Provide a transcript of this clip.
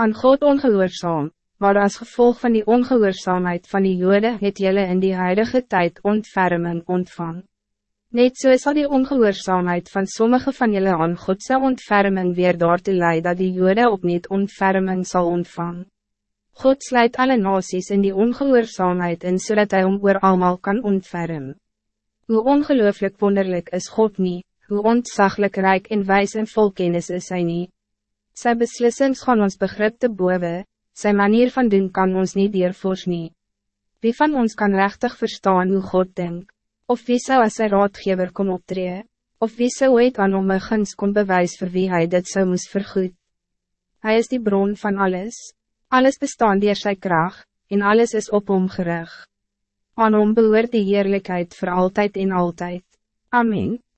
aan God ongehoorzaam, maar als gevolg van die ongehoorzaamheid van die jode het jylle in die huidige tijd ontferming ontvang. Net so is al die ongehoorzaamheid van sommige van jullie aan Godse ontferming weer door te leiden dat die jode opnieuw ontferming zal ontvangen. God sluit alle nasies in die ongehoorzaamheid in zodat hij om oor allemaal kan ontfermen. Hoe ongelooflijk wonderlijk is God niet, hoe ontzaglijk rijk en wijs en vol kennis is hij niet. Zijn beslissings gaan ons begrip te boven, zijn manier van doen kan ons niet deurvoors nie. Wie van ons kan rechtig verstaan hoe God denkt? Of wie zou als sy raadgever kon optreden? Of wie zou ooit aan om een guns kon bewijs voor wie hij dit zou moest vergoed? Hij is die bron van alles. Alles bestaan door sy kracht, en alles is op hom gerig. Aan hom behoort die heerlijkheid voor altijd en altijd. Amen.